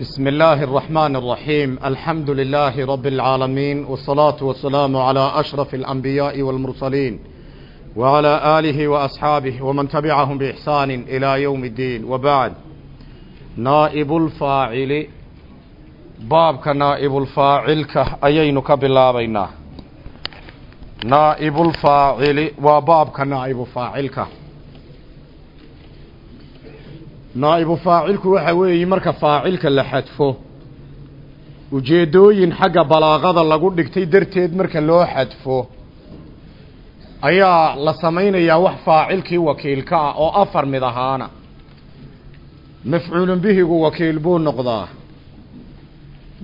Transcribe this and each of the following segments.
بسم الله الرحمن الرحيم الحمد لله رب العالمين والصلاة والسلام على أشرف الأنبياء والمرسلين وعلى آله وأصحابه ومن تبعهم بإحسان إلى يوم الدين وبعد نائب الفاعل بابك نائب الفاعل أيينك بالله بيناه نائب الفاعل وبابك نائب فاعلك naa'ibu faacilku waxa weeye marka faacilka la xadfo ujeeddooyin xagga balaaqada lagu dhigtay darteed marka loo xadfo ayaa la samaynayaa wax faacilkii wakiilka ah oo afar mid ahaana. Mafcuulun bihigu wakiil buu noqdaa.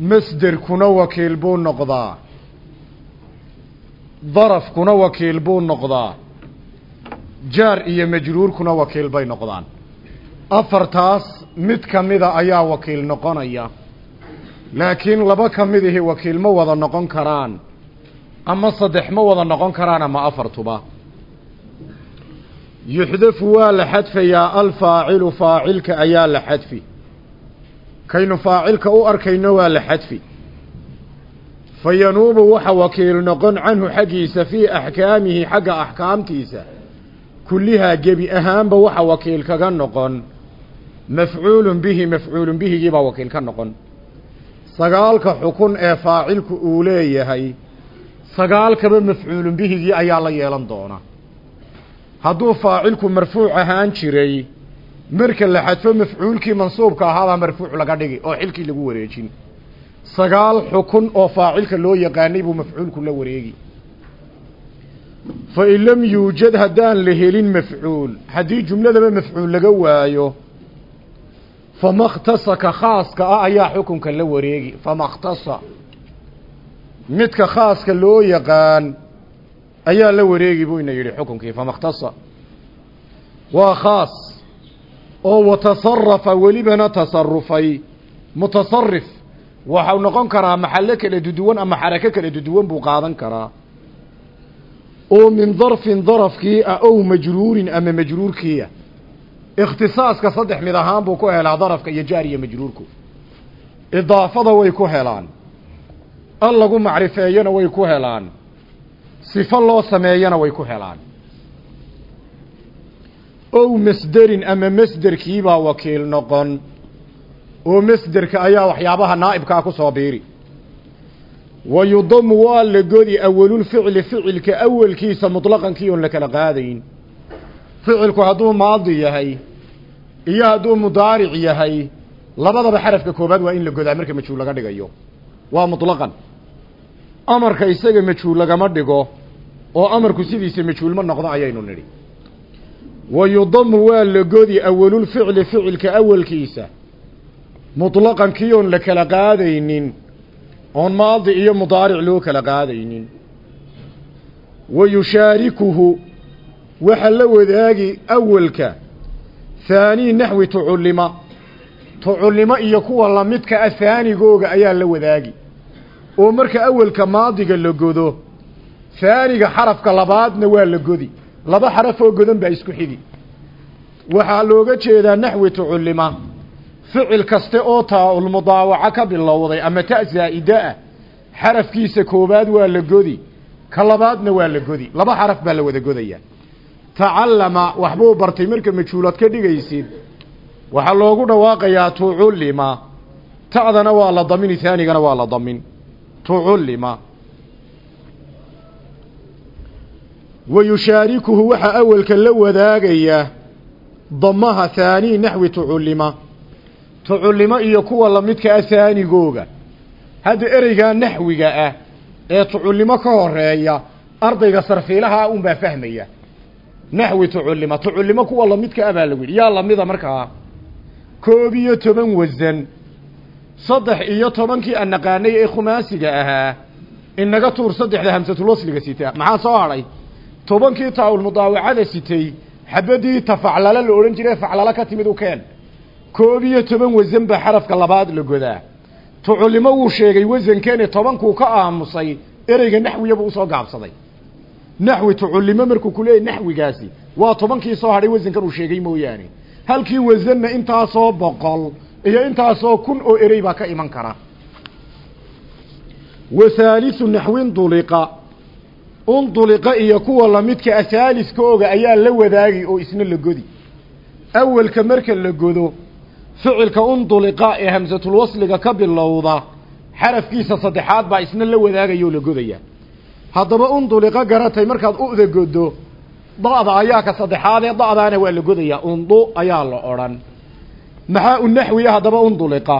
Masderkuna wakiil buu noqdaa. Darafkuna wakiil buu noqdaa. Jaar iyo majruurkuna wakiil bay noqdaan afartaas mid ka mida ayaa wakiil noqonaya. Laakiin laba ka mid ihi wakiil ma wada noqon karaan. Ama saddex ma wada noqon karaan ama afartuba. Yuxdafu waa la xadfayaa alfaacilu faacilka ayaa la xadfi. Kaynu faacilka u arkayno waa la xadfi. Fa yanuubu waxa wakiil noqon canhu xaggiisa fii axkaamihi xagga axkaamtiisa. Kullihaa gebi ahaanba waxa wakiil kaga noqon mafcuulun bihi mafcuulun bihigii baa wakiil ka noqon. Sagaalka xukun ee faacilku uu leeyahay sagaalkaba mafcuulun bihigii ayaa la yeelan doona. Hadduu faacilku marfuuc ahaan jiray marka la xadfo mafcuulkii mansuubka ahaabaa marfuuc laga dhigi oo xilkii lagu wareejin. Sagaal xukun oo faacilka loo yaqaanay buu mafcuulku la wareegi. Fa in lam yuujad haddaan la helin mafcuul haddii jumladaba mafcuul laga waayo famaktasaka khaaska ah ayaa xukunka la wareegi. famakhtasa midka khaaska loo yaqaan ayaa la wareegi buu ina yidhi xukunkii. famakhtasa waa khaas oo watasarafa welibana tasarufay mutasarif waxau noqon karaa maxallo kala duduwan ama xarako kala duduwan buu qaadan karaa. oo min darfin darafkii ah ow majruurin ama majruurkiia ikhtisaaska saddex mid ahaan buu ku helaa darafka iyo jaar iyo majruurku. Idaafada way ku helaan. Al lagu macrifeeyana way ku helaan. Sifo loo sameeyana way ku helaan. Ow masderin ama masderkiibaa wakiil noqon. Oo masderka ayaa waxyaabaha naa'ibkaa ku soo biiri. Wa yudamu waa la godi awalulficli ficilka awalkiisa mutlaqankii oon la kala qaadayn ficilku hadduu maadi yahay iyo hadduu mudaaric yahay labadaba xarafka koobaad waa in la godaa marka majhuul laga dhigayo. Waa mutlaqan. Amarka isaga majhuul lagama dhigo oo amarku sidiisa majhuul ma noqdo ayaynu nidhi. Wa yudamu waa la godi awalulficli ficilka awalkiisa. Mutlaqan kii oon la kala qaadaynin oon maadi iyo mudaaric loo kala qaadaynin. Wa yushaarikuhu waxa la wadaagi awalka haanii naxwi tucullima tucullimo iyo kuwa lamidka ah haanigooga ayaa la wadaagi. Oo marka awalka maadiga la godo haaniga xarafka labaadna waa la godi. Laba xaraf oo godan baa isku xigi. Waxaa looga jeedaa naxwi tucullima ficil kaste oo taa-ulmudaawaco ka bilowday ama ta zaa'ida ah xarafkiisa koobaad waa la godi. Ka labaadna waa la godi. Laba xaraf baa la wada godaya tacallama waxbuu bartay marka majhuulad ka dhigaysid. Waxaa loogu dhawaaqayaa tucullima ta'dana waa la damini haanigana waa la damin. Tucullima wa yushaarikuhu waxaa awalka la wadaagaya damaha haanii naxwi tucullima tucullimo iyo kuwa lamidka ah haanigooga hadda ereygaa naxwiga ah ee tucullimo ka horreeya ardayga sarfiilaha unbaa fahmaya naxwi tucullima tucullimo kuwa lamidka ah baa lagu yidhi yaa lamida markaa koob iyo toban wasan saddex iyo tobankii aan naqaanay ee khumaasiga ahaa inaga tuur saddexda hamsatulwasliga sita maxaa soo hadhay tobankii taa-ulmudaawacada sitay xabadii tafaclalo la odhan jiray faclalo ka timid u keen koob iyo toban wasan baa xarafka labaad la godaa tucullimo wuu sheegay wasankeeni tobankuu ka aamusay ereyga naxwiyabuu u soo gaabsaday naxwi tucullimo markuu ku leeyay naxwigaasi waa tobankii soo hadhay wasankan uu sheegay mooyaane halkii wasanna intaasoo boqol iyo intaasoo kun oo erey baa ka iman kara wa haalisu naxwin duliqa unduliqa iyo kuwa lamidka a haaliskooga ayaa la wadaagi oo isna la godi awelka marka la godo ficilka unduliqa ee hamsatulwasliga ka bilowda xarafkiisa saddexaad baa isna la wadaagaya oo la godaya haddaba unduliqa garatay markaad u'da godo da'da ayaa ka saddexaad ee da'daana waa la godayaa. Undu ayaa la odhan. Maxaa u naxwiya haddaba unduliqa?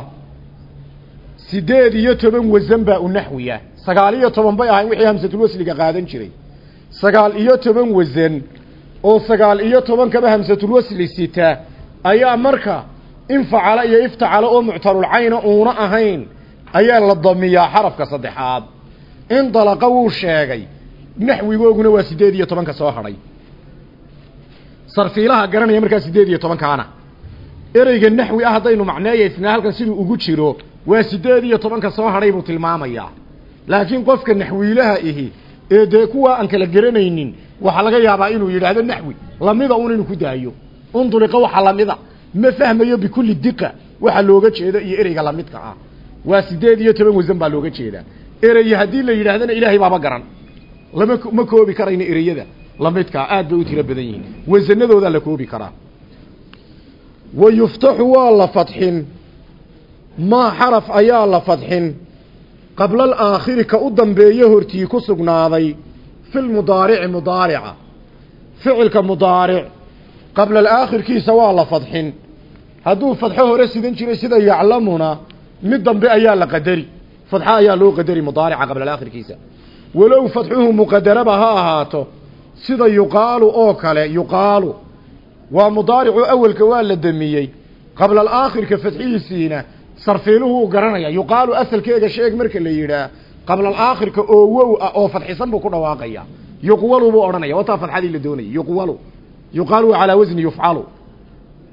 Sideed iyo toban wasan baa u naxwiya. Sagaal iyo toban bay ahayn wixii hamsatulwasliga qaadan jiray. Sagaal iyo toban wasan oo sagaal iyo tobankaba hamsatulwasli sita ayaa marka infacala iyo iftacala oo muctalulcayna uuna ahayn ayaa la damiyaa xarafka saddexaad indalaqa wuu sheegay. Naxwigooguna waa sideed iyo tobanka soo hadhay. Sarfiilaha garanaya markaa sideed iyo tobankaana. Ereyga naxwi ah haddaynu macneeyaysnaa halkan siduu ugu jiro waa sideed iyo tobanka soo hadhay buu tilmaamayaa. Laakiin qofka naxwiilaha ihi ee dee kuwa aan kala garanaynin waxaa laga yaabaa inuu yidhaahdo naxwi lamida un inuu ku daayo. Unduliqa waxa lamida. Ma fahmayo bikulli diqa waxa looga jeedo iyo ereyga lamidka ah. Waa sideed iyo toban wasan baa looga jeedaa erey haddii la yidhaahdana ilaahay baaba garan. Lama ma koobi karayno ereyada lamidkaa aad bay u tiro badan yihiin. Wasanadoodaa la koobi karaa. Wa yuftaxu waa la fadxin. Maa xaraf ayaa la fadxin. Qabla alaakhiri ka u dambeeyo hortii ku sugnaaday. Fi lmudaarici mudaarica. Ficilka mudaaric. Qabla alaakhirkiisa waa la fadxin. Hadduu fadxo hore sidan jiray sida yaclamuna mid dambe ayaa la qadari fadxo ayaa loo qadari mudaarica qabla alaakhirkiisa walow fadxuhu muqadaraba ha ahaato sida yuqaalu oo kale yuqaalu waa mudaaricu awelka waa la damiyey qabla alaakhirka fadxihiisiina sarfiiluhu u garanaya. Yuqaalu asalkeega sheeg marka la yidhaah qabla alaakhirka oo wow ah oo fadxisan buu ku dhawaaqaya. Yuqwalu buu odhanaya wataa fadxadii la doonayay. Yuqwalu yuqaalu waa calaa wasni yufcalu.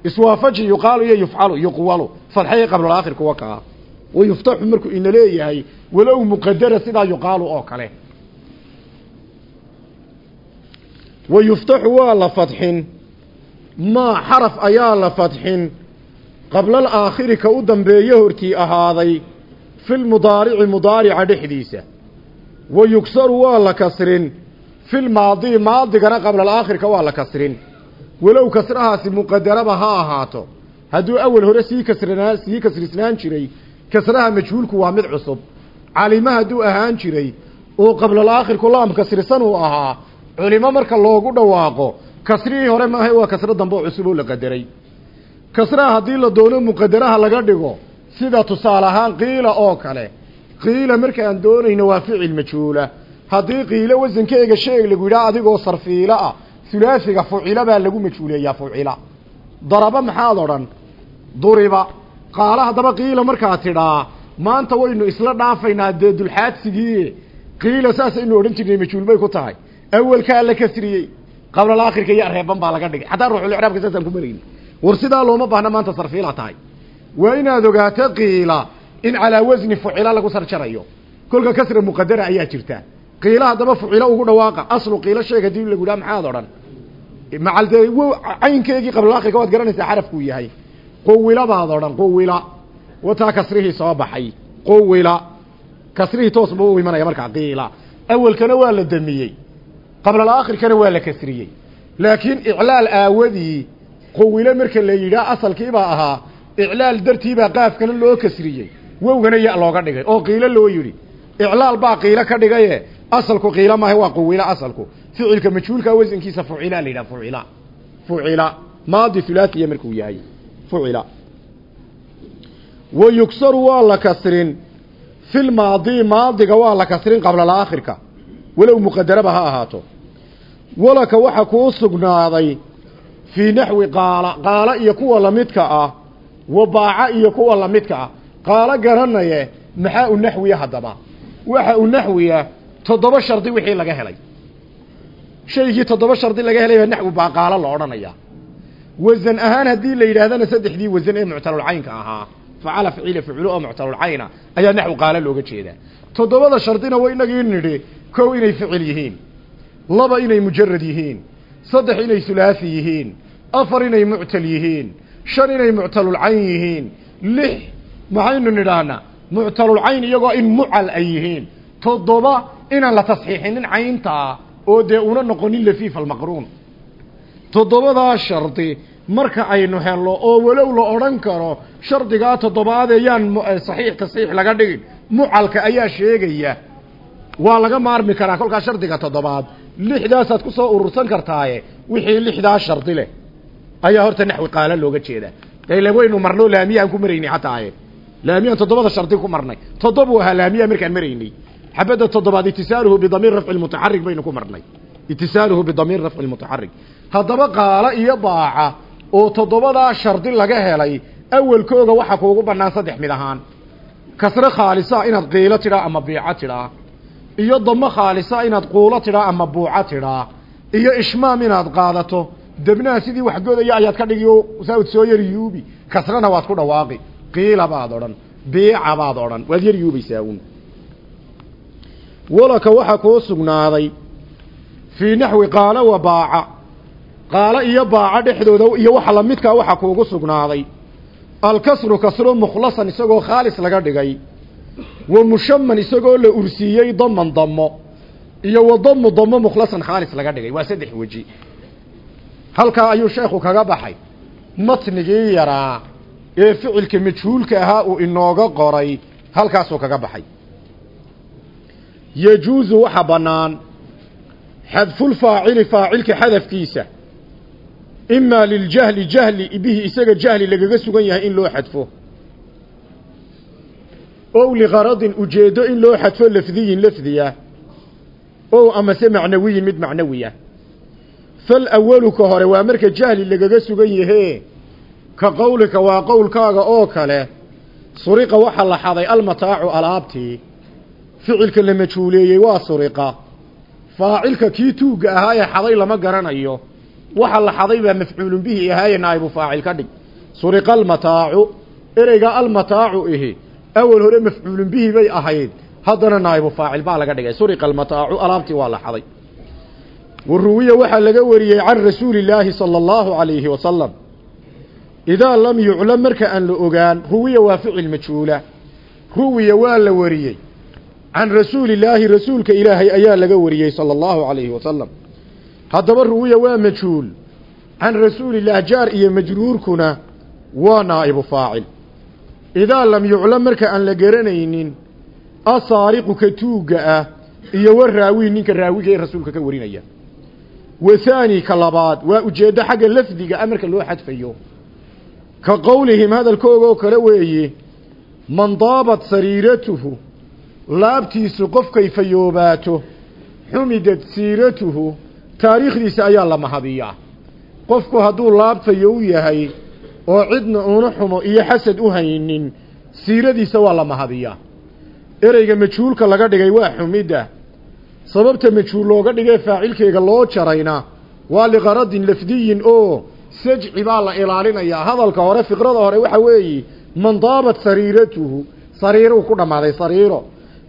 Iswaafaji yuqaalu iyo yufcalu yuqwalu. Fadxaya qabla alaakhirka wa wa yuftaxu markuu ina leeyahay walow muqadara sidaa yuqaalu oo kale. Wa yuftaxu waa la fadxin. Maa xaraf ayaa la fadxin. Qabla alaakhiri ka u dambeeyo hortii ahaaday fi lmudaarici mudaarica dhexdiisa. Wa yugsaru waa la kasrin. Fi lmaadii maadigana qabla alaakhirka waa la kasrin. Walow kasrahaasi muqadaraba ha ahaato. Hadduu awel hore sii kasranaa kasrisnaan jiray kasraha majhuulku waa mid cusub. Calima hadduu ahaan jiray oo qabla alaakhirku laam kasrisan uu ahaa culimo marka loogu dhawaaqo kasrihii hore maaha waa kasro dambe cusub oo la qadaray. Kasraha haddii la doono muqadaraha laga dhigo sida tusaale ahaan qiila oo kale qiila markaan doonayno waa ficil majhuula. Haddii qiilo wasankeega sheeg lagu yidhaha adigoo sarfiilo ah hulaasiga fucila baa lagu majhuuleeyaa fucila. Daraba maxaad odhan? Duriba qaala haddaba qiila markaa tidhaa maanta waynu isla dhaafaynaa dee dulxaadsigii. Qiila saasaynu odhan jirnay majhuul bay ku tahay. Awelkaa la kasriyey qabla alaakhirka iyo reeban baa laga dhigay. Xataa ruuxulicraabka saasaan ku marayni war sidaa looma baahna maanta sarfiila tahay. Waa inaad ogaato qiila in calaa wasni fucila lagu sarjarayo. Kolka kasra muqadara ayaa jirta. Qiila haddaba fucilo ugu dhawaaqa. Aslu qiilo sheeg haddii lagu yidhaha maxaad odhan. Macal dee caynkeegii qabla alaakhirka waad garanaysaa xarafkuu yahay qowila baad odhan qowila wataa kasrihii soo baxay. Qowila kasrihii toos buu u imanaya markaa qiila. Awelkana waa la damiyey. Qabla alaakhirkana waa la kasriyey. Laakiin iclaal aawadii qowile marka la yidhaah asalkiibaa ahaa iclaal dartiibaa qaafkana loo kasriyey. Wowgana ya looga dhigay. Oo qiilo loo yidhi iclaal baa qiilo ka dhigaye. Asalku qiilo maaha waa qowila asalku. Ficilka majhuulka wasankiisa fucila la yidhaha fucila. Fucila. Maadi hulaasiya markuu yahay fucila wa yugsaru waa la kasrin fi lmaadi maadiga waa la kasrin qabla alaakhirka walow muqadaraba ha ahaato walaka waxa kuu sugnaaday fii naxwi qaala qaala iyo kuwa lamidka ah wa baaca iyo kuwa lamidka ah qaalo garanaye maxaa u naxwiya haddaba waxa u naxwiya toddoba shardi wixii laga helay shaygii toddoba shardi laga helay naxwi baa qaalo la odhanaya wasan ahaan haddii la yidhaahdana saddexdii wasan ee muctalulcaynka ahaa facala ficila ficilo oo muctalulcayna ayaa naxwi qaalo looga jeedaa. Toddobada shardina wa inagii nidhi kow inay ficil yihiin laba inay mujarad yihiin saddex inay hulaasi yihiin afar inay muctal yihiin shan inay muctalulcayn yihiin lix maxaynu nidhaahnaa muctalulcayn iyagoo in mucal ay yihiin. Toddoba inaan la tasxiixinin cayntaa oo dee una noqonin lafiif almaqruun toddobadaa shardi marka aynu helno oo walow la odhan karo shardigaa toddobaad ayaan saxiix tasxiix laga dhigin mucalka ayaa sheegaya. Waa laga maarmi karaa kolkaa shardiga toddobaad. Lixdaasaad ku soo urursan kartaaye wixii lixdaa shardi leh. Ayaa horta naxwi qaala looga jeedaa ile waynu marno laamiyaan ku maraynay xataaye. Laamiyaan toddobada shardi ku marnay. Toddobu ahaa laamiya markaan maraynay. Xabadda toddobaad itisaaluhu bidamiir rafci lmutaxarig baynu ku marnay. Itisaaluhu bidamiir rafci lmutaxarig haddaba qaala iyo baaca oo toddobadaa shardi laga helay awelkooga waxaa kuugu bannaan saddex mid ahaan. Kasre khaalisa inaad qiilo tidhaa ama biico tidhaa iyo damo khaalisa inaad quulo tidhaa ama buuco tidhaa iyo ishmaam inaad qaadato. Debnaha sidii waxgodaya ayaad ka dhigi saawd soo yar yuubi. Kasrana waad ku dhawaaqi. Qiila baad odhan. Biica baad odhan. Waad yar yuubaysaa un walaka waxaa kuu sugnaaday. Fii naxwi qaala wa baaca qaalo iyo baaco dhexdooda iyo waxa lamidkaa waxaa kuugu sugnaaday. Alkasru kasro mukhlasan isagoo khaalis laga dhigay. Wa mushaman isagoo la ursiiyey daman damo iyo wa damu damo mukhlasan khaalis laga dhigay. Waa saddex weji. Halkaa ayuu sheekhu kaga baxay. Matnigii yaraa ee ficilka majhuulka ahaa uu inooga qoray. Halkaasuu kaga baxay. Yejuusu waxa bannaan. Xadfulfaacili faacilka xadafkiisa imaa liljahli jahli bihi isaga jahli lagaga sugan yahay in loo xadfo. Ow liqaradin ujeeddo in loo xadfo lafdiyin lafdiya. Ow amase macnawiyin mid macnawiya. Fal awalu ka hore waa marka jahli lagaga sugan yahee ka qowlika waa qowlkaaga oo kale. Suriqa waxa la xaday almataacu alaabtii ficilka la majhuuleeyey waa suriqa. Faacilka kii tuugga ahaa ee xaday lama garanayo waxa la xaday baa mafcuulun bihi ahaaye naa'ibu faacil ka dhig. Suriqa almataacu ereyga almataacu ihi awal hore mafcuulun bihi bay ahayd. Haddana naa'ibu faacil baa laga dhigay. Suriqa almataacu alaabtii waa la xaday. Waruwiya waxaa laga wariyey can rasuuli illaahi sala allahu calayhi wasalam idaa lam yuclam marka aan la ogaan ruwiya waa ficil majhuula ruwiya waa la wariyey. Can rasuuli illaahi rasuulka ilaahay ayaa laga wariyey sala allahu calayhi wasalam haddaba ruwiya waa majhuul. Can rasuulillaah jaar iyo majruurkuna waa naa'ibu faacil. Idaa lam yuclam marka aan la garanaynin asaariqu ka tuugga ah iyo wa raawi ninka raawiga ee rasuulka ka warinaya. Wahaani ka labaad waa ujeeddo xagga lafdiga a marka loo xadfayo. Ka qowlihim hadalkoogoo kale weeye man daabat sariiratuhu laabtiisu qofkay fayoobaato xumidad siiratuhu taariikhdiisa ayaa la mahadiyaa qofku hadduu laabfayo u yahay oo cidna uuna xumo iyo xasad u haynin siiradiisa waa la mahadiyaa ereyga majhuulka laga dhigay waa xumidda. Sababta majhuul looga dhigay faacilkeega loo jarayna waa liqaradin lafdiyin oo sajci baa la ilaalinayaa hadalka hore fiqrada hore waxa weeye man daabat sariiratuhu sariiruu ku dhammaaday sariiro.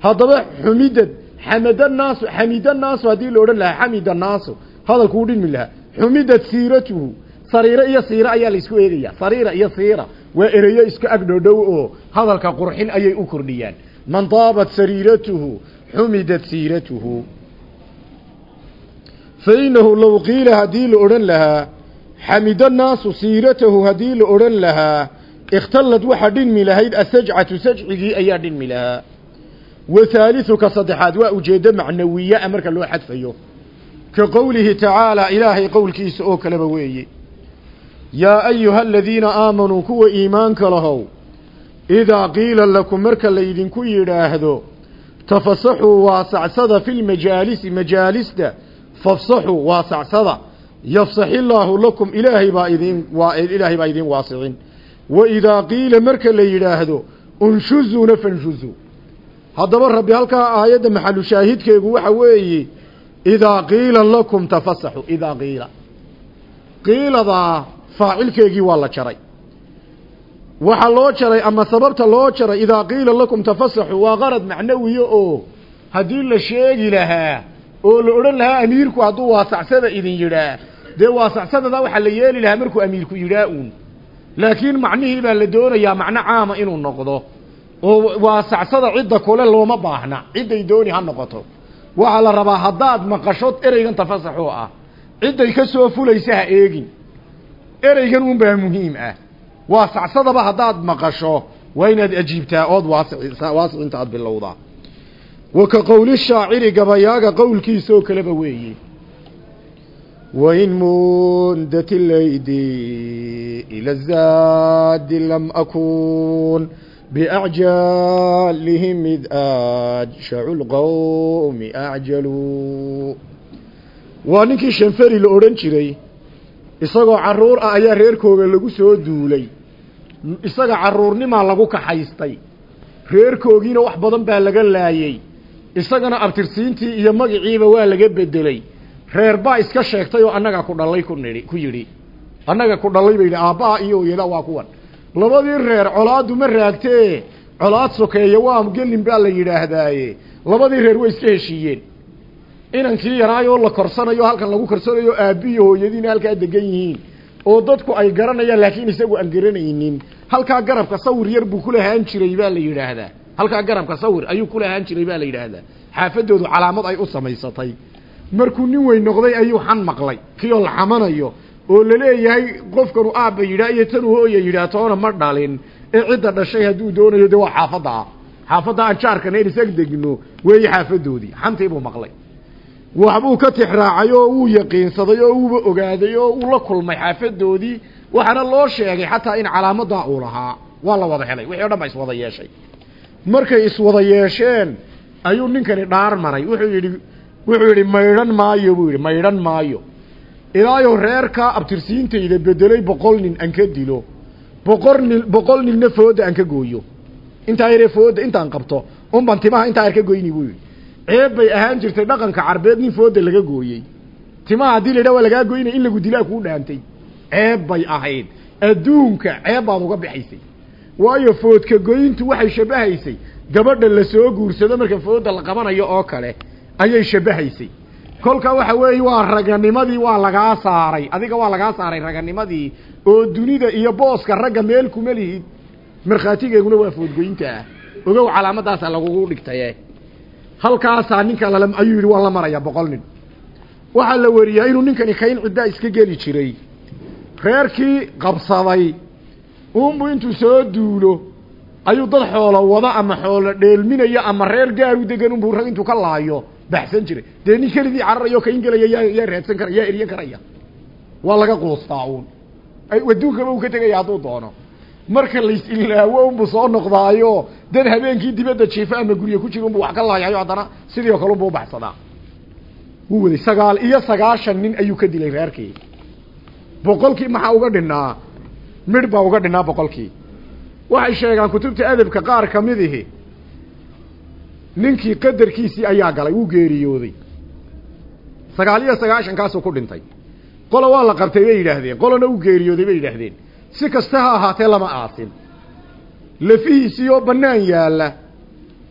Haddaba xumidad xamada naasu xamida naasu haddii la odhan lahaa xamida naasu hadalku u dhinmi lahaa xumidad siiratuhu sariiro iyo siira ayaa la isku eegaya sariira iyo siira waa ereyo isku agdhodhow oo hadalka qurxin ayay u kordhiyaan man daabat sariiratuhu xumidad siiratuhu fa innahu low qiila haddii la odhan lahaa xamida naasu siiratahu haddii la odhan lahaa ikhtallad waxaa dhinmi lahayd asajcatu sajcigii ayaa dhinmi lahaa wahaaliثuka saddexaad waa ujeeddo macnawiyaa marka loo xadfayo ka qowlihi tacaalaa ilaahay qowlkiisa oo kaleba weeye yaa ayuha aladiina aamanuu kuwa iimaanka lahow idaa qiila lakum marka laydinku yidhaahdo tafasaxuu waasacsada fi lmajaalisi majaalista fafsaxuu waasacsada yafsax illaahu lakum ilaahay baa idin ilaahay baa idin waasicin wa idaa qiila marka la yidhaahdo unshuzuuna fanshuzuu haddaba rabbi halkaa aayadda maxalu shaahidkeegu waxa weeye idaa qiila lakum tafasaxu idaa qiila. Qiiladaa faacilkeegii waa la jaray. Waxaa loo jaray ama sababta loo jaray idaa qiila lakum tafasaxu waa qarad macnawiya oo haddii la sheegi lahaa oo la odhan lahaa amiirku hadduu waasacsada idin yidhaah dee waasacsadadaa waxaa la yeeli lahaa markuu amiirku yidhaa uun. Laakiin macnihii baa la doonayaa macno caama inuu noqdo oo waasacsada cidda kule looma baahna. Cidday dooni ha noqoto. Waxaa la rabaa haddaad maqasho ereygan tafasaxoo ah cidday ka soo fulaysa ha eegin. Ereygan unbaa muhiim ah. Waasacsadaba haddaad maqasho waa inaad ajiibtaa ood waasicinta aad bilowdaa. Wa ka qowli shaaciri gabayaaga qowlkiisaoo kaleba weeye. Wain mundat ilaydi ila zaadi lam akun biacjalihim id ajshacu lqowmi acjaluu waa ninkii shanferi la odhan jiray isagoo carruur ah ayaa reerkooga lagu soo duulay. Isaga carruurnimaa lagu kaxaystay. Reerkoogiina wax badan baa laga laayey isagana abtirsiintii iyo magiciiba waa laga bedelay reer baa iska sheegtay oo annaga ku dhallay ku nidhi ku yidhi. Annaga ku dhallay ba yidhi aabbaha iyo hooyada waa kuwan labadii reer colaaddu ma raagtee colaad sokeeya waa gelin baa la yidhaahdaaye. Labadii reer way iska heshiiyeen. Inankii yaraayoo la korsanayo halkan lagu korsanayo aabbiyo hooyadiina halkaa degan yihiin. Oo dadku ay garanayaan laakiin isagu aan garanaynin. Halkaa garabka sawir yar buu kulahaan jiray baa la yidhaahdaa. Halkaa garabka sawir ayuu kulahaan jiray baa la yidhaahdaa. Xaafadoodu calaamad ay u samaysatay. Markuu nin weyn noqday ayuu xan maqlay. Kii la xamanayo oo la leeyahay qofkanu aabba yidhaa iyo tanuu hooya yidhaah toona ma dhalin ee cidda dhashay hadduu doonayo dee waa xaafadda. Ah xaafadda aan jaarkana in isag degno weeye xaafadoodii xantii buu maqlay. Waxbuu ka tixraacay oo wuu yaqiinsaday oo wuuba ogaaday oo uu la kulmay xaafadoodii waxaana loo sheegay xataa in calaamadaa uu lahaa. Waa la wada helay. Wixii o dhan ba iswada yeeshay. Markay iswada yeesheen ayuu ninkani dhaar maray. Wuxuu yidhi wuxuu yidhi maydhan maayo buu yidhi. Maydhan maayo ilaayo reerkaa abtirsiintayda bedelay boqol nin aan ka dilo. Boqol nin boqol ninna fooda aan ka gooyo. Intaa yaree fooda intaan qabto unban timaha intaa yar ka goyni buu ceeb bay ahaan jirtay dhaqanka carbeed nin fooda laga gooyey. Timaha haddii la yidhaha waa lagaa goynaya in lagu dilaa kuu dhaantay. Ceeb bay ahayd. Adduunka ceeb baad uga bixaysay waayo foodka goyntu waxay shabahaysay. Gabadha la soo guursado marka fooda la qabanayo oo kale ayay shabahaysay kolka waxa weeye waa raganimadii waa lagaa saaray. Adiga waa lagaa saaray raganimadii oo dunida iyo booska ragga meel kuma lihid markhaatigeeguna waa foodgoynta. Ah ogow calaamadaasaa lagugu dhigtaye halkaasaa ninka lala ayuu yidhi waan la marayaa boqol nin. Waxaa la wariyaa inuu ninkani kayn ciddaa iska geli jiray. Reerkii qabsaday. Uunbu intuu soo duulo ayuu dad xoolo wada ama xoolo dheelminaya ama reer gaaru degan unbuu rag intuu ka laayo baxsan jiray. Dee nin keligii cararayo kayn gelaya yaa yaa raadsan kara yaa eryan karaya. Waa laga quustaa uun adduunkaba uu ka tegaya hadduu doono. Marka lais-ilaawo unbuu soo noqdaayo dad habeenkii dibadda jiifa ama gurye ku jira unbuu wax ka laayayo haddana sidii oo kale unbuu ubaxsadaa wuu waday sagaal iyo sagaashan nin ayuu ka dilay reerkii. Boqolkii maxaa uga dhinaa midh baa uga dhinaa boqolkii. Waxay sheegaan kutubta adabka qaar ka mid ihi ninkii qadarkiisii ayaa galay wuu geeriyooday. Sagaal iyo sagaashankaasuu ku dhintay. Qola waa la qabtay bay yidhaahdeen. Qolana uu geeriyooday bay yidhaahdeen. Si kasta ha ahaatee lama aasin lafihiisii oo bannaan yaalla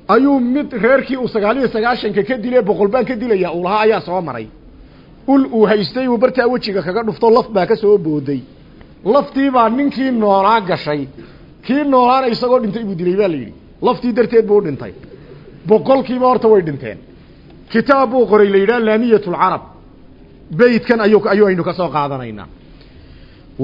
ayuu mid reerkii uu sagaal iyo sagaashanka ka dilay boqol baan ka dilaya uu lahaa ayaa soo maray. Ul uu haystay uu bartaa wejiga kaga dhufto laf baa ka soo booday. Laftii baa ninkii noolaa gashay. Kii noolaana isagoo dhintay buu dilay baa la yidhi. Laftii darteed buu dhintay boqolkiiba horta way dhinteen. Kitaab buu qoray la yidhaha laamiyatulcarab beytkan ayuu ayuu aynu ka soo qaadanaynaa.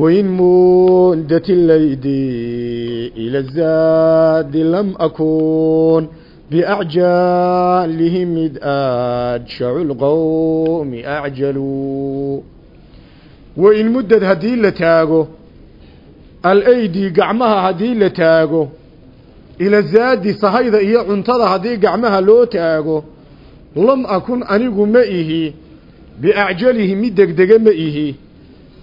Wain mundat ilaydi ila zaadi lam akun biacjalihim id adshacu lqowmi acjaluu. Wain muddad haddii la taago alaydi gacmaha haddii ila zaadi sahayda iyo cuntada haddii gacmaha loo taago lam akun anigu ma ihi biacjalihi mid degdega ma ihi.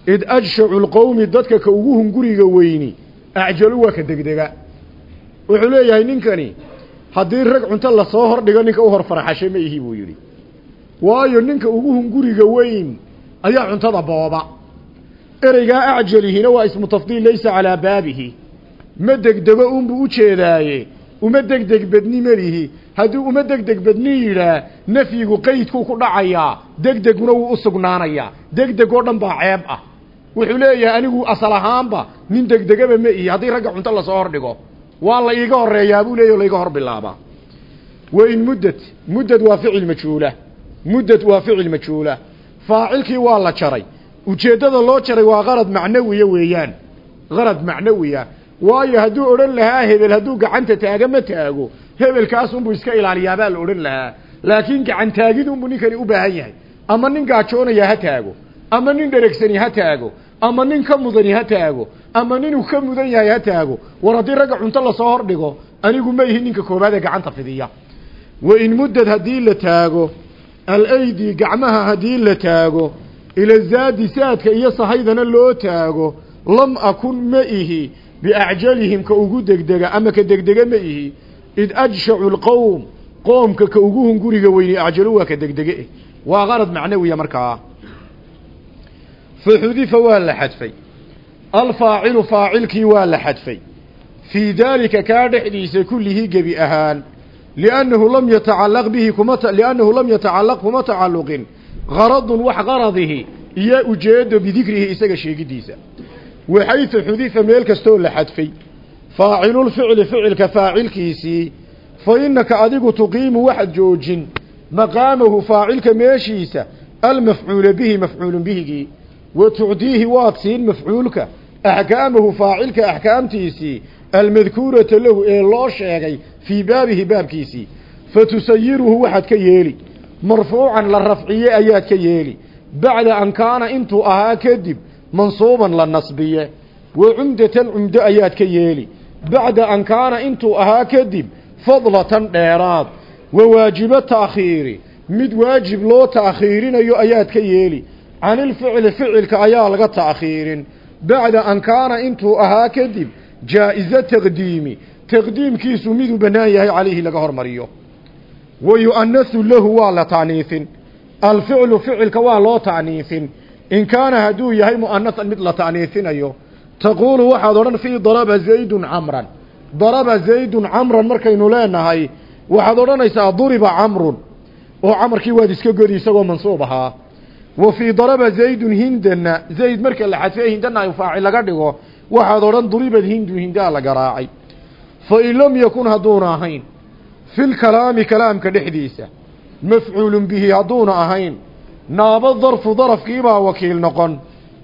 Id adshacu lqowmi dadka ka ugu hunguriga weyni acjalu waa ka degdega. Wuxuu leeyahay ninkani haddii rag cunto la soo hordhigo ninka u hor farxashe ma ihi buu yidhi. Waayo ninka ugu hunguriga weyn ayaa cuntada booba. Ereygaa acjalihina waa ismu tafdiil laysa calaa baabihi ma degdego unbuu u jeedaaye uma degdeg badni melihi haddii uma degdeg badni yidhaa nafyigu qeydkuu ku dhacayaa degdeguna wuu u sugnaanayaa degdeg oo dhan baa ceeb ah wuxuu leeyahay anigu asal ahaanba nin degdegaba ma ihi haddii ragga cunto la soo hordhigo waa la iiga horeeyaa buu leeyahy o laiga hor bilaabaa wain muddad muddad waa ficil majhuula muddad waa ficil majhuula faacilkii waa la jaray. Ujeeddada loo jaray waa qarad macnawiya weeyaan. Qarad macnawiya waayo hadduu odhan lahaa hebel hadduu gacanta taaga ma taago. Hebelkaasunbuu iska ilaaliyaabaa la odhan lahaa. Laakiin gacan taagidunbuu ninkani u baahan yahay. Ama nin gaajoonaya ha taago. Ama nin dheregsani ha taago. Ama nin ka mudani ha taago. Ama ninuu ka mudan yahay ha taago. War haddii ragga cunto la soo hordhigo anigu ma ihi ninka koobaad ee gacanta fidiya. Wain muddad haddii la taago alaydi gacmaha haddii la taago ila zaadi saadka iyo sahaydana loo taago lam akun ma ihi biacjalihim ka ugu degdega ama ka degdega ma ihi id ajshacu lqowm qoomka ka ugu hunguriga weyni acjalo waa ka degdege eh waa qarad macnawiya markaa faxudifa waa la xadfay alfaacilu faacilkii waa la xadfay fii daalika kaa dhexdiisa kullihii gebi ahaan liannahu lam yatacallaq bihi kuma liannahu tacalluqin qaradun wax qaradihi iyo ujeedo bidikrihi isaga sheegidiisa waxaytu xudifa meel kastoo la xadfay faacilulficli ficilka faacilkiisii fa innaka adigu tuqiimu waxaad joojin maqaamahu faacilka meeshiisa almafcuula bihi mafcuulun bihigii wa tucdiihi waad siin mafcuulka axkaamahu faacilka axkaamtiisii almadkuurata lahu ee loo sheegay fii baabihi baabkiisii fa tusayiruhu waxaad ka yeeli marfuucan la rafciye ayaad ka yeeli bacda an kaana intuu ahaa kadib mansuuban la nasbiye. Wa cumdatan cumdo ayaad ka yeeli. Bacda an kaana intuu ahaa kadib fadlatan dheeraad. Wa waajibo ta'khiiri. Mid waajib loo ta'khiirinayo ayaad ka yeeli. Canilficli ficilka ayaa laga ta'khiirin. Bacda an kaana intuu ahaa kadib jaa'izo taqdiimi. Taqdiimkiisu miduu bannaan yahay calayhi laga hormariyo. Wa lahu waa la ta'niifin. Alficlu ficilka waa loo ta'niifin in kaana hadduu yahay mu'anasan mid la ta'niifinayo taquulu waxaad odhan fii daraba zaydun camran daraba zaydun camran markaynu leenahay waxaad odhanaysaa duriba camrun oo camarkii waad iska godi isagoo mansuub ahaa wa fii daraba zaydun hindana zayd marka la xadfee hindana ay faacil laga dhigo waxaad odhan duribad hindu hindaa la garaacay fa in lam yakun hadduuna ahayn filkalaami kalaamka dhexdiisa mafcuulun bihi hadduuna ahayn naaba darfu darafkiibaa wakiil noqon.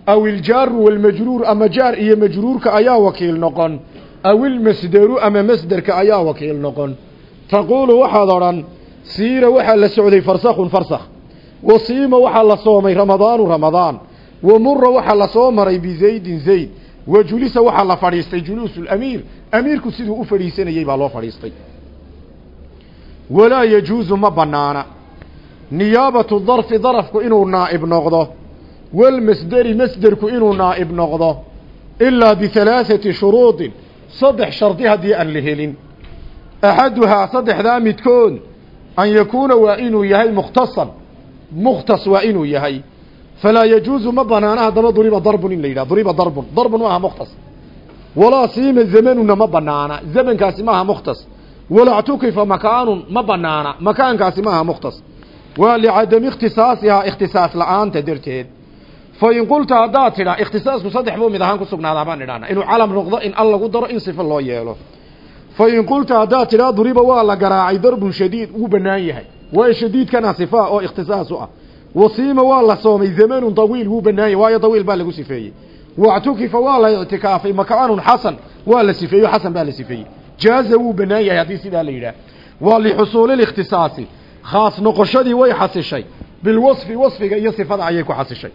Aw iljaaru walmajruur ama jaar iyo majruurka ayaa wakiil noqon. Aw ilmasderu ama masderka ayaa wakiil noqon. Taquulu waxaad odhan siira waxaa la socday farsakhun farsakh. Wa siima waxaa la soomay ramadaanu ramadaan. Wa mura waxaa la soo maray bizaydin zayd. Wa julisa waxaa la fadhiistay juluusulamiir amiirku siduu u fadhiisanayey baa loo fadhiistay. Walaa yajuusu ma bannaana niyaabatu darfi darafku inuu naa'ib noqdo walmasderi masderku inuu naa'ib noqdo ilaa bihalaaثati shuruudin saddex shardi haddii aan la helin. Axaduhaa saddexdaa midkood an yakuuna waa inuu yahay mukhtasan mukhtas waa inuu yahay. Falaa yajuusu ma banaana haddaba duriba darbun in la yidhah duriba darbun. Darbun maaha mukhtas. Walaa siima zamanuna ma banaana. Zamankaasi maaha mukhtas. Walaa ctukifa makaanun ma banaana. Makaankaasi maaha mukhtas waa licadami ikhtisaasihaa ikhtisaas la'aanta darteed. Fa in qulta haddaad tidhaa ikhtisaasku saddex buu mid ahaan ku sugnaadaa baan idhahnaa inuu calam noqdo in al lagu daro in sifo loo yeelo. Fa in qulta haddaad tidhaa duriba waa la garaacay darbun shadiid wuu bannaan yahay. Waayo shadiidkana sifaa oo ikhtisaas u ah. Wasiima waa la soomay zamanun tawiil wuu bannaan yahay waayo tawiil baa lagu sifeeyey. Wactukifa waa la ictikaafay makaanun xasan waa la sifeeyo xasan baa la sifeeyey. Jaaza wuu bannaan yahay haddii sidaa la yidhaah. Waa lixusuuli khaas noqoshadii way xasishay. Bilwasfi wasfiga iyo sifada ayay ku xasishay.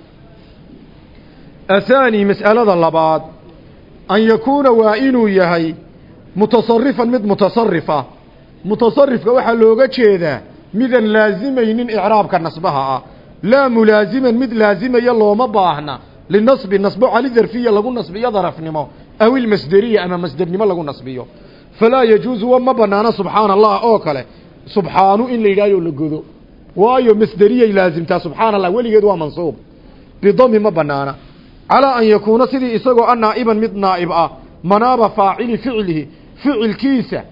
Athaani mas'alada labaad an yakuuna waa inuu yahay mutasarifan mid mutasarifa mutasarifka waxaa looga jeedaa midaan laazimaynin icraabka nasbaha ah. Laa mulaaziman mid laazimaya looma baahna linasbi nasbo cali darfiya lagu nasbiyo darafnimo aw ilmasderiya ama masdernimo lagu nasbiyo. Falaa yajuusu wa ma banaano subxaana allah oo kale subxaanu in la yidhahyo la godo. Waayo masderiyay laazimtaa subxaana allah weligeed waa mansuub. Bidami ma banaana calaa an yakuuna sidii isagoo a naa'iban mid naa'ib ah manaaba faacili ficlihi ficilkiisa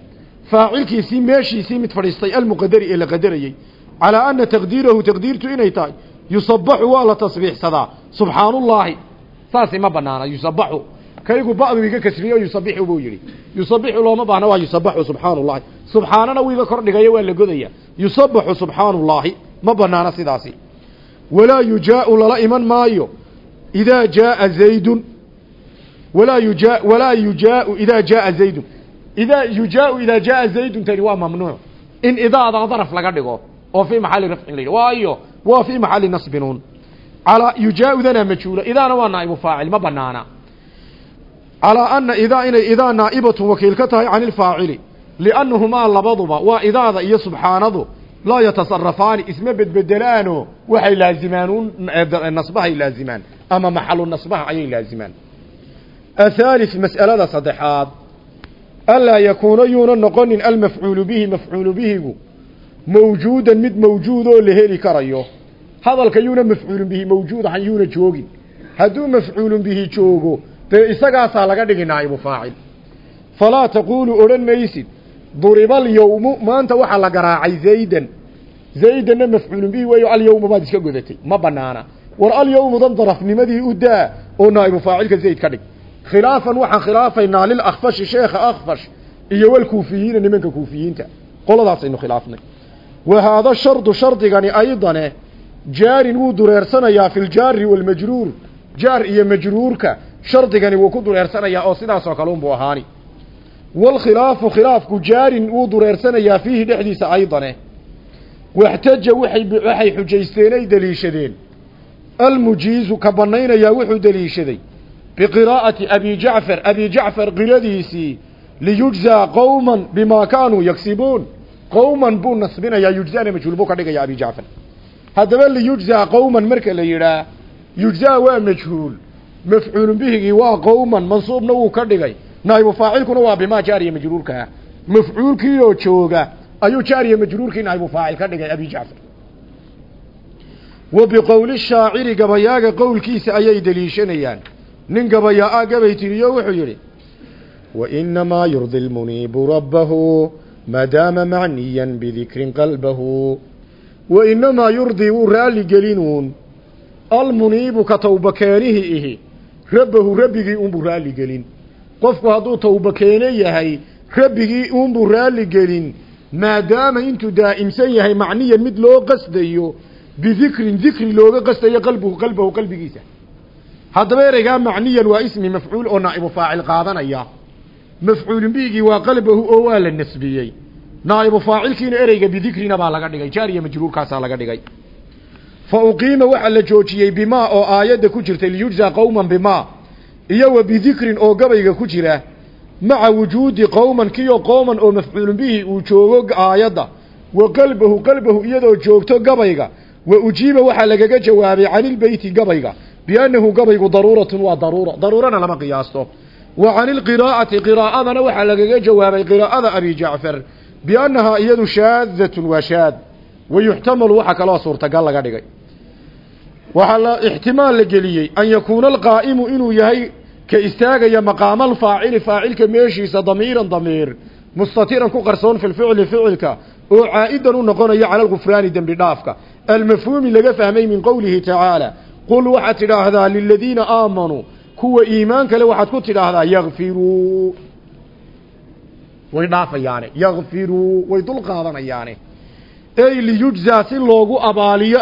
faacilkiisii meeshiisii mid fadhiistay almuqadari ee la qadarayey calaa ana taqdiirahu taqdiirtu inay tahay yusabaxu waa la tasbiixsadaa. Subxaanullaahi saasi ma banaana yusabaxu kaygu ba'du iga kasriyo yusabixu buu yidhi. Yusabixu looma baahna waa yusabaxu subxaana subxaanana wiiga kor dhigaya waa la godaya. Yusabaxu subxaana ullaahi ma banaana sidaasi. Walaa yujaau lala iman maayo idaa jaaa zaydun. Walaa yujaa walaa yujaau idaa jaaa zaydun. Idaa yujaau idaa jaaa zaydun tani waa mamnuuc. In idaada daraf laga dhigo oo fii maxali rafcin la yidhi. Waayo waa fii maxali nasbinuun calaa yujaa'udana majhuula idaana waa naa'ibu faacil ma banaana. Calaa ana idaa inay idaa naa'ibatun wakiil ka tahay cani ilfaacili liannahumaa labaduba waa idaada iyo subxaanadu laa yatasarafaani isma bedbedelaano waxay laazimaan nasbahay laazimaan ama maxalu nasbaha ayay laazimaan athaalith mas'alada saddexaad anlaa yakuuna yuuna noqonin almafcuulu bihi mafcuulu bihigu mawjuudan mid mawjuud oo la heli karayo hadalka yuuna mafcuulun bihi mawjuud ahan yuuna joogin hadduu mafcuulun bihi joogo dee isagaasaa laga dhigi naa'ibu faacil falaa taquulu odhan maysid duriba alyawmu maanta waxaa la garaacay zaydan. Zaydanna mafcuulun bihi weeyo alyawma baad iska godatay. Ma banaana. War alyawmudan darafnimadii u daa oo naa'ibu faacilka zayd ka dhig. Khilaafan waxaan khilaafaynaa lilakfashi sheekha akfash iyo walkuufiyiina nimanka kuufiyiinta. Qoladaasaynu khilaafnay. Wa haada shardu shardigani aydane jaarin wuu dureersanayaa fi ljaari waalmajruur jaar iyo majruurka shardigani wuu ku dureersanayaa oo sidaasoo kale unbuu ahaani waalkhilaafu khilaafku jaarin wuu dureersanayaa fiihi dhexdiisa aydane waxtaja waxay waxay xujaysteenay deliishadeen almujiizu ka bannaynayaa wuxuu deliishaday biqiraa'ati abi jacfar abi jacfar qiradiisii liyujzaa qowman bimaa kaanuu yagsibuun qowman buu nasbinayaa yujzana majhuul buu ka dhigaya abi jacfar haddaba liyujzaa qowman marka la yidhaah yujzaa waa majhuul mafcuulun bihigii waa qowman mansuubna wuu ka dhigay naa'ibu faacilkuna waa bimaa jaariya majruurkaa mafcuulkii oo jooga ayuu jaariya majruurkii naa'ibu faacil ka dhigay abi jacfar wa biqowli shaaciri gabayaaga qowlkiisa ayay deliishanayaan nin gabayaa-a gabay tiriyo wuxuu yidhi wainamaa yurdi lmuniibu rabbahu maadaama macniyan bidikrin qalbahu wainamaa yurdii wuu raalli gelinuun almuniibu ka tawbakeenihii ihi rabbahu rabbigii unbuu raalli qofku hadduu tawbakeene yahay rabbigii uunbuu raalli gelin maadaama intuu daa'imsan yahay macniyan mid loo qasdayo bidikrin dikri looga qasdayo qalbuhu qalbahu qalbigiisa. Haddaba ereygaa macniyan waa ismi mafcuul oo naa'ibu faacil qaadanaya. Mafcuulun bihigii waa qalbahu oo waa la nasbiyey. Naa'ibu faacilkiina ereyga bidikrina baa laga dhigay jaariya majruurkaasaa laga dhigay. Fa uqiima waxaa la joojiyey bimaa oo aayadda ku jirtay liyujzaa qowman bimaa iyo wa bidikrin oo gabayga ku jira maca wujuudi qowman kiyo qowman oo mafcuulun bihi uu joogo aayadda. Wa qalbahu qalbahu iyadoo joogto gabayga. Wa ujiiba waxaa lagaga jawaabay canilbeyti gabayga biannahu gabaygu daruuratun waa daruuro daruurana lama qiyaasto. Wa cani ilqiraa'ati qiraa'adana waxaa lagaga jawaabay qiraa'ada abi jacfar biannahaa iyadu shaadatun waa shaad. Wa yuxtamalu waxaa kaloo suurtagal laga dhigay waxaa la ixtimaal la geliyey an yakuuna alqaa'imu inuu yahay ka istaagaya maqaama alfaacili faacilka meeshiisa damiiran damiir mustatiran ku qarsoon fi lficli ficilka oo caa'idan u noqonayo cala algufraani dembi dhaafka. Almafhuumi laga fahmay min qowlihi tacaala qul waxaad tidhaahdaa liladiina aamanuu kuwa iimaan kale waxaad ku tidhaahdaa yakfiruu way dhaafayaane yakfiruu way dul qaadanayaane ey liyujzaa si loogu abaaliyo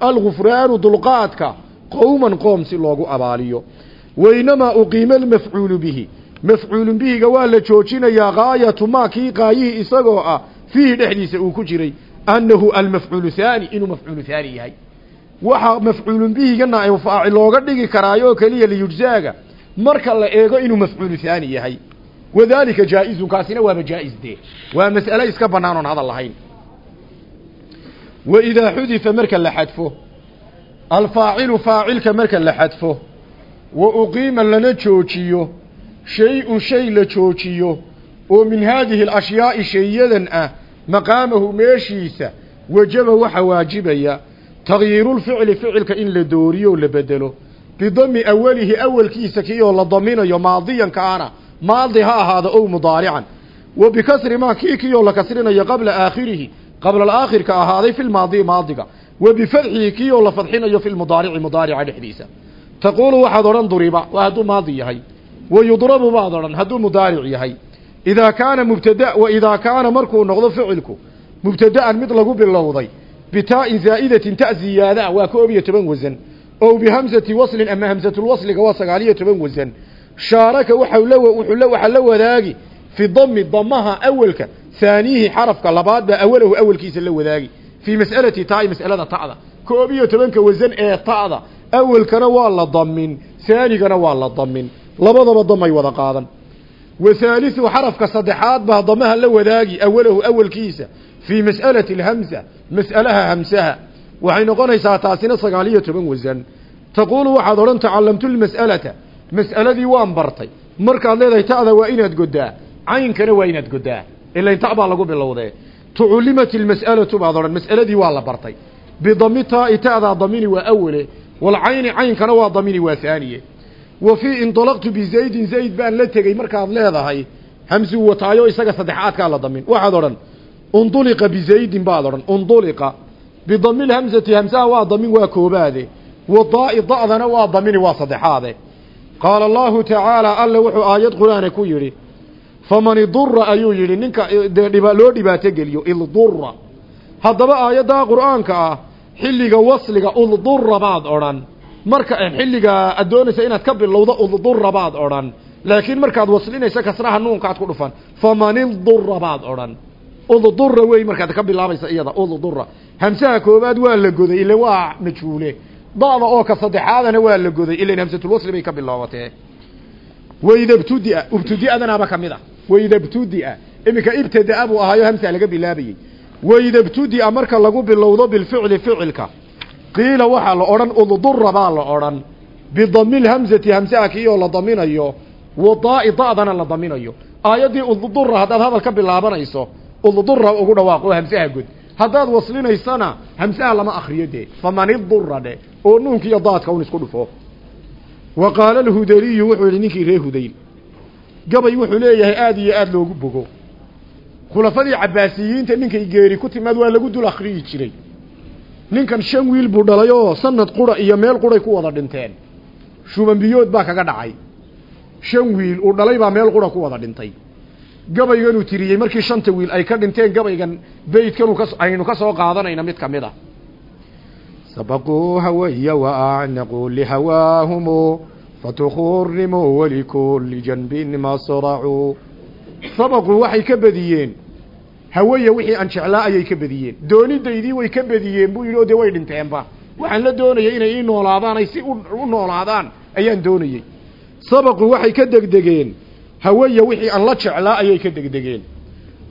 algufraanu dulqaadka qowman qoom si loogu abaaliyo. Waynamaa uqiima almafcuulu bihi. Mafcuulun bihiga waa la joojinayaa gaayatu maa kii qaayihii isagoo ah fiihi dhexdiisa uu ku jiray annahu almafcuulu haani inuu mafcuulu haani yahay. Waxaa mafcuulun bihiga naa'ibu faacil looga dhigi karaayoo keliya liyujzaaga marka la eego inuu mafcuulu haani yahay. Wadaalika jaa-izun kaasina waaba jaa-is dee. Waa mas'ale iska bannaan oon hadal lahayn wa idaa xudifa marka la xadfo. Alfaacilu faacilka marka la xadfo. Wa uqiima lana joojiyo. Shay-un shay la joojiyo. Oo min haadihi alashyaai shayadan ah maqaamahu meeshiisa wajaba waxa waajibaya. Takyiirulficli ficilka in la dooriyo o la bedelo. Bidami awalihi awalkiisa kioo la daminayo maadiyan kaana maadi ha ahaado ow mudaarican. Wa bikasri maa kii kioo la kasrinayo qabla aakhirihi qabla alaakhirka ahaaday fi lmaadi maadiga. Wa bifadxihi kioo la fadxinayo fi lmudaarici mudaarica dhexdiisa. Taquulu waxaad odhan duriba waa hadduu maadi yahay. Wa yudrabu baad odhan hadduu mudaaric yahay. Idaa kaana mubtada wa idaa kaana markuu noqdo ficilku mubtada'an mid lagu bilowday bitaa'in zaa'idatin ta ziyaada waa koob iyo toban wasan ow bihamsati waslin ama hamsatulwasliga waa sagaal iyo toban wasan shaaraka waxau la wadaagi fi dami damaha awelka haaniyihi xarafka labaad baa awalahu awelkiisa la wadaagi. Fii mas'alati taai mas'alada ta'da. Koob iyo tobanka wasan ee ta'da awelkana waa la damin haanigana waa la damin labadaba damay wada qaadan. Wa haaliثu xarafka saddexaad baa damaha la wadaagi awalahu awelkiisa fii mas'alati اlhamsa mas'alaha hamsaha. Waxay noqonaysaa taasina sagaal iyo toban wasan taquulu waxaad odhan tacalamtu lmas'alata mas'aladii waan bartay. Markaad leedahay ta'da waa inaad goddaa. Caynkana waa inaad goddaa ilain ta baa lagu bilowdee tucullimat ilmas'alatu baad odhan mas'aladii waa la bartay. Bidami taa'i ta'daa damini waa awale walcayni caynkana waa damini waa haaniye wa fii indalaqtu bizaydin zayd baan la tegey markaad leedahay hamsuu wataayo isaga saddexaadkaa la damin. Waxaad odhan unduliqa bizaydin baad odhan unduliqa bidami lhamsati hamsaha waa damin waa koobaade. Wa daa'i da'dana waa damini waa saddexaade. Qaala allahu tacaala alle wuxuu aayad qur'aane ku yidhi faman idura ayuu yidhi ninka dhiba loo dhibaato geliyo idura haddaba aayaddaa qur'aanka ah xilliga wasliga uldura baad odhan. Marka xilliga aad doonaysa inaad ka bilowdo uldura baad odhan. Laakiin markaad waslinaysa kasraha nuunkaad ku dhufan. faman idura baad odhan. Uldura wey markaad ka bilaabaysa iyada uldura hamsaha koobaad waa la goday ile waa majhuule. Da'da oo ka saddexaadana waa la goday ilan hamsatulwasli bay ka bilaabatee. Waida btudia ubtudiadanaaba ka mid ah waida btudia iminka ibtadaa buu ahaayo hamsa laga bilaabayey waida btudia marka lagu bilowdo bilficli ficilka qiila waxaa la odhan uldura baa la odhan. Bidami lhamsati hamsaha kiioo la daminayo wadaa'i da'dana la daminayo aayaddii uldura haddaad hadal ka bilaabanayso uldura ugu dhawaaqo hamsaha god haddaad waslinaysana hamsaha lama akriyo dee. Faman idura dhe oo nuunkiiyo daadka un isku dhufo. Wa qaala alhudaliyu wuxuu yidhi ninkii reer hudayl gabay wuxuu leeyahay aada iyo aada loogu bogo. Khulafadii cabbaasiyiinta ninkay geeri ku timaad waa lagu dul akhriyi jiray. Ninkan shan wiil buu dhalayoo sanad qura iyo meel quray ku wada dhinteen. Shubanbiyood baa kaga dhacay. Shan wiil uu dhalay baa meel qura ku wada dhintay. Gabayganuu tiriyey markii shanta wiil ay ka dhinteen gabaygan beydkanu aynu ka soo qaadanayna mid ka mid a sabaquu hawaya wa acnaquu lihawaahumu fatukhurimu welikulli janbin saracuu sabaquu waxay ka badiyeen. Hawaya wixii aan jeclaa ayay ka badiyeen. Doonidaydii way ka badiyeen buu yidhi oo dee way dhinteenba waxaan la doonayay inay ii noolaadaan ay si u noolaadaan ayaan doonayey sabaquu waxay ka degdegeen. Hawaya wixii aan la jeclaa ayay ka degdegeen.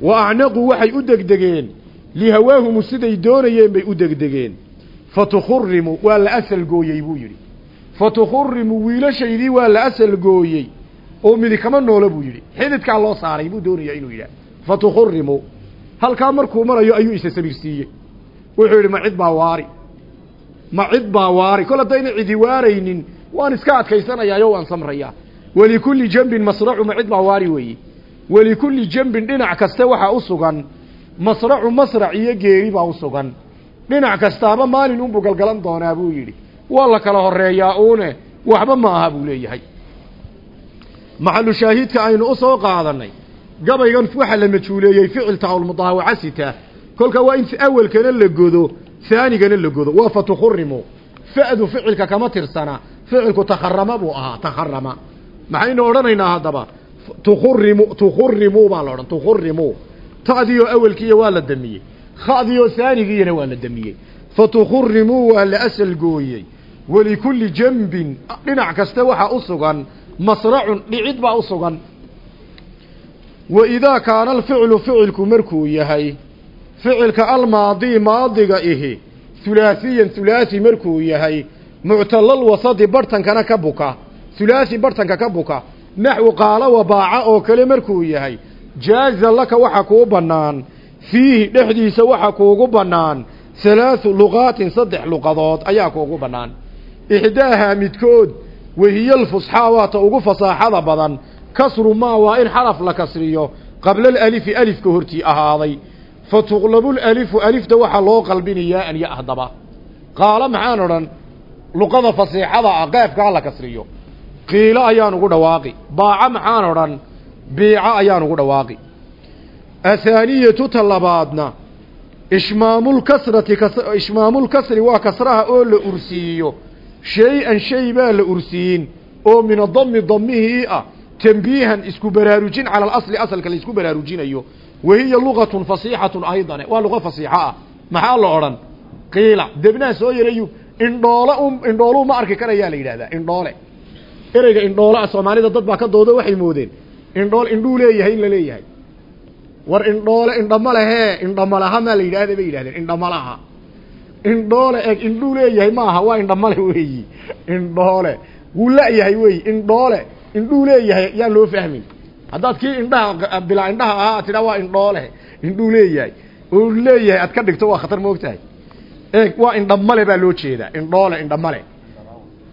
Wa acnaquu waxay u degdegeen. Lihawaahumu siday doonayeen bay u degdegeen. Fatukhurimu waa la asal gooyey buu yidhi fatukhurimu wiilashaydii waa la asal gooyey. Oo midi kama noola buu yidhi. Xididkaa loo saaray buu doonayaa inuu yidhaah fatukhurimu halkaa markuu marayo ayuu isa sabirsiiyey wuxuu yidhi ma cid baa waari. Ma cid baa waari. Kol haddayna cidi waaraynin waan iska adkaysanayaayo waan samrayaa. Walikulli jambin masracu ma cid baa waari weeye walikulli jambin dhinac kaste waxaa u sugan. Masracu masrac iyo geeri baa u sugan. Dhinac kastaaba maalin unbuu galgalan doonaa buu yidhi waa la kala horeeyaa uune waxba ma aha buu leeyahay. Maxalu shaahidka aynu u soo qaadanay gabaygan waxaa la majhuuleeyey ficil taawlmudaawaca sita kolka waa in awelkana la godo haanigana la godo waa fatukhurimu fa'du ficilka kama tirsana ficilku takharama buu ahaa takharama maxaynu odhanaynaa haddaba? Tukhurimu tukhurimu baa la odhan tukhurimu ta'diyo awelkiiya waa la damiyey khadiyo haanigiiyana waa la damiyey. Fatukhurimu waa la asal gooyey walikulli jambin dhinac kasta waxaa u sugan masracun dhicid baa u sugan. Wa idaa kaana alficlu ficilku markuu yahay ficilka almaadii maadiga ihi hulaasiyan hulaasi markuu yahay muctalal wasadi barhtankana ka buka hulaasi barhtanka ka buka naxwu qaala wabaaca oo kale markuu yahay jaaza laka waxa kuu bannaan fiihi dhexdiisa waxa kuugu bannaan halaathu luqaatin saddex luqadood ayaa kuugu bannaan ixdaahaa midkood wahiya alfusxaa waata ugu fasaaxada badan kasru maa waa in xaraf la kasriyo qabla alalifi alifka hortii ahaaday. Fa tuqlabu lalifu alifta waxaa loo qalbinayaa an ya-daba. Qaalo maxaan odhan luqada fasiixada ah qaafka ha la kasriyo. Qiilo ayaan ugu dhawaaqi. Baaca maxaan odhan biica ayaan ugu dhawaaqi. Athaaniyatu ta labaadna ishmaamulkasrati ishmaamulkasri waa kasraha oo la ursiiyo shay-an shay baa la ursiyin oo min adami damihii ah tambiihan isku baraarujin cala alasli asalka la isku baraarujinayo. Wahiya lugatun fasiixatun aydane waa luqa fasiixo ah. Maxaa la odhan? Qiila debnaa soo yarayu indhoole u indhooluu ma arki karayaa la yidhahdaa indhoole. Ereyga indhoolea soomaalida dad baa ka doodo waxay moodeen. Indhool indhuu leeyahay in la leeyahay. War indhoole indhama lehee indhamalaha maa la yidhahda bay yidhahdeen indhamalaha indhoole eg indhuu leeyahay maaha waa indhamale weeyi. Indhoole wuu la-yahay weeyi. Indhoole indhuu leeyahay yaan loo fahmin haddaad kii indhaha bilaa indhaha ahaa tidhaa waa indhoole indhuu leeyahay oo leeyahay aad ka dhigto waa khatar moogtahay eeg waa indhamale baa loo jeedaa. Indhoole indhamale.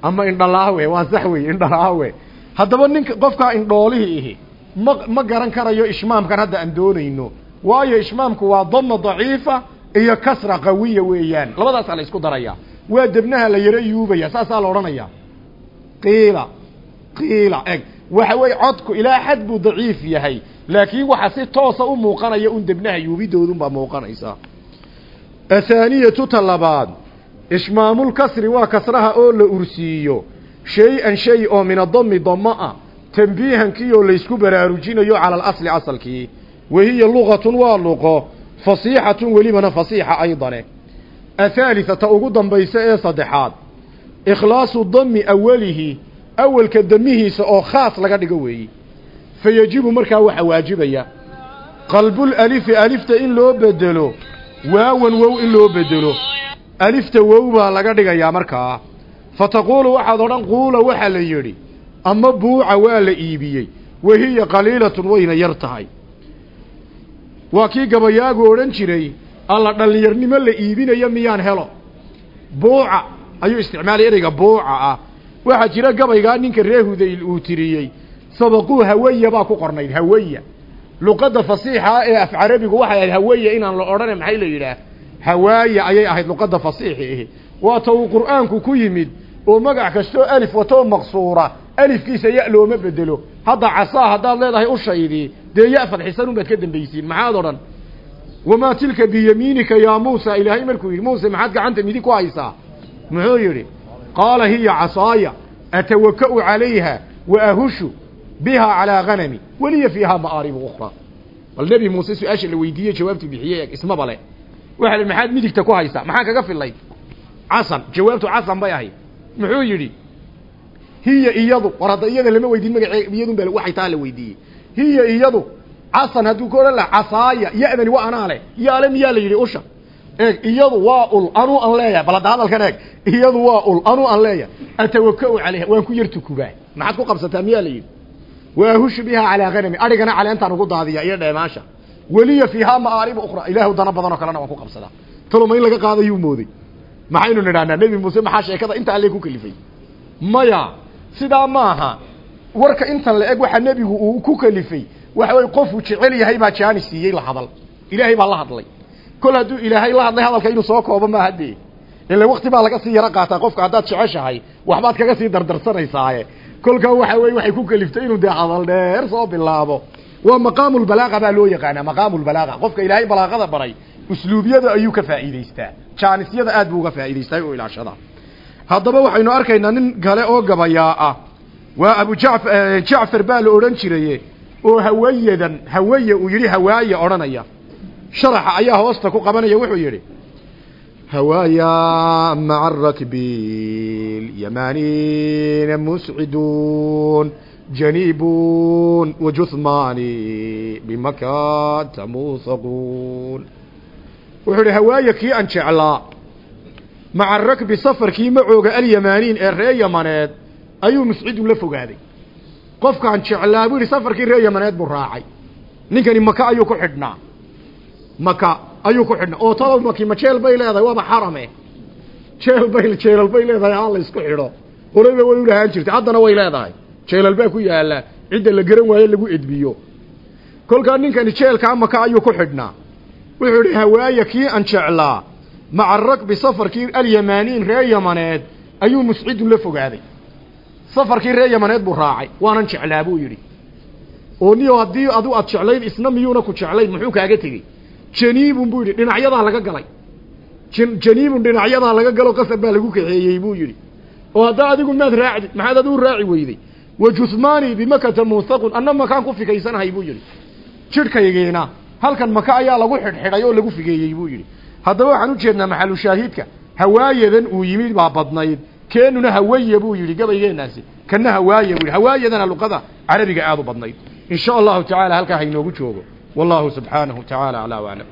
Ama indhalaawe waa sax wey indhalaawe. Haddaba ninka qofkaa indhoolihii ihi ma ma garan karayo ishmaamkan hadda aan doonayno. Waayo ishmaamku waa dama daciifa iyo kasra qawiya weeyaan. Labadaasaa la isku daraya. Waa debnaha la yaro yuubaya saasaa la odhanaya. Qiila qiila eg. Waxa weeye codku ilaa xad buu daciif yahay laakiin waxa si toosa u muuqanaya un debnaha yuubidoodunbaa muuqanaysa. Athaaniyatu ta labaad ishmaamulkasri waa kasraha oo la ursiiyo. Shay-an shay oo min adami damo ah tambiihankiioo laysku baraarujinayo cala alasli asalkii. Wahiya lugatun waa luqo fasiixatun welibana fasiixa aydane. Athaalita ta ugu dambaysa ee saddexaad ikhlaasu dami awalihi awalka damihiisa oo khaas laga dhigo weeyi. Fa yejibu markaa waxaa waajibaya. Qalbul alifi alifta in loo bedelo waawan wow in loo bedelo. Alifta wow baa laga dhigayaa markaa. Fa taquulu waxaad odhan quula waxaa la yidhi ama buuca waa la iibiyey wahiya qaliilatun wayna yar tahay waa kii gabayaagu odhan jiray alla dhallinyarnimo la iibinayo miyaan helo? Buuca ayuu isticmaalay ereyga buuca ah. Waxaa jira gabaygaa ninka ree hudayl uu tiriyey sabaquu hawaya baa ku qornayd hawaya luqadda fasiixa ee af carabigu waxay ahayd hawaya inaan la odhane maxay la yidhaah hawaaya ayay ahayd luqadda fasiixi ahi waata uu qur'aanku ku yimid oo magac kastoo alif watoo maqsuura alifkiisa ya looma bedelo hadda casaa haddaad leedahay ushaydii dee ya fadxisan unbaad ka dambaysiin maxaad odhan? Wamaa tilka biyamiinika yaa muusa? Ilaahay markuu yidhi muuse maxaad gacanta midig ku haysaa? Muxuu yidhi qaala hiya casaaya atawaka'u calayha wa ahushu biha calaa hanami weliya fiihaa ma'aaribu ukhraa bal nebi muuse su'aasha la weydiiyey jawaabtu bixiyey eeg ismaba le waxa li maxaad midigta ku haysaa? Maxaa kaga fillayd? Casan jawaabtu casan bay ahayd. Muxuu yidhi hiya iyadu war hadda iyada lama weydiin magacee iyadun ba waxay taa la weydiiyey hiya iyadu. Casan hadduu ka odhan laha casaaya ya-dani wa anaa leh. Yaale miyaa la yidhi usha. Eeg iyadu waa ul anuu an leeyahay. Bal hadda hadalkan eeg iyadu waa ul anuu an leeyahay. Atawaka'u calayha waan ku yar tukubaa maxaad ku qabsataa miyaa la yidhi? Waahushu bihaa calaa hanami adhigana caleentaan ugu daadiya iyo dheemaasha. Weliya fiihaa ma'aaribu ukhra ilaahu dana badan oo kalena waan ku qabsadaa. Taluma in laga qaadayuu mooday. Maxaynu nidhahnaa nebi muuse maxaa sheekada inta alle ku kalifay? Maya sidaa maaha warka intan la eg waxaa nebigu uu ku kalifay waxa weye qofuu jecel yahay baa jaani siiyey la hadal. Ilaahay baa la hadlay. Kol hadduu ilaahay la hadlay hadalka inuu soo koobo maaha dee ila wakti baa laga sii yaro qaataa qofka haddaad jeceshahay waxbaad kaga sii dardarsanaysaaye kolkaa waxa weye waxay ku kaliftay inuu dee hadal dheer soo bilaabo. Waa maqaamulbalaaqa baa loo yaqaanaa maqaamulbalaaqa qofka ilaahay balaaqada baray usluubyada ayuu ka faa'iidaystaa. Jaanisyada aad buu uga faa'idaystaa oo ilaashada. Haddaba waxaynu arkaynaa nin kale oo gabayaa ah waa abu jaf jacfar baa la odhan jiraye oo hawayadan hawaya uu yidhi hawaaya odhanaya sharaxa ayaa hoosta ku qabanaya wuxuu yidhi هوايا مع الركب اليمانين مسعدون جنيبون وجثمان بمكة موثقون وحول هوايا كي أن شعلا مع الركب صفر كي معوغ اليمانين الرأي ayuu musciid la fogaaday. Qofkaan jeclaa buu yidhi safarkii reer yamaneed buu raacay. Ninkani maka ayuu ku xidhnaa. Maka ayuu ku xidhnaa. Oo talow maki jeel bay leedahay? Waaba xarame. Jeel bay jeelal bay leedahay haa la isku xidho. Horeyba way u jirtay haddana way leedahay. Jeelal baa ku yaalla cidda la garan waaye lagu edbiyo. Kolkaa ninkani jeelkaa maka ayuu ku xidhnaa. Wuxuu idhi hawaaya kii aan jeclaa maca rakbi safarkii alyamaaniin reer yamaneed ayuu muscidu la fogaaday safarkii reer yamaneed buu raacay waanan jeclaa buu yidhi. Oo niyo haddii adu aad jeclayn isna miyuuna ku jeclayn muxuu kaaga tegey. Janiibun buu yidhi dhinacyadaa laga galay. Janiibun dhinacyadaa laga galo qasab baa lagu kaxeeyey buu yidhi. Oo haddaa adigu maad raacdi maxaad adigu raaci weyday. Wa juhmaani bimakata muusaqun anna makaan ku figaysanahay buu yidhi. Jidhkaygiina halkan maka ayaa lagu xidhxidhay oo lagu figeeyey buu yidhi. Haddaba waxaan ujeednaa maxalu shaahiidka hawaayadan uu yimid baa badnayd keenuna hawaya buu yidhi gabaygeenaasi. Kana hawaaya buu yidhi. Hawaayadana luqada carabiga aad u badnayd. In sha allahu tacaala halkaa ha inoogu joogo. Wallahu subxaanahu tacaala aclaa waclam